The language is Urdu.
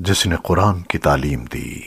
جس نے قرآن کی تعلیم دی۔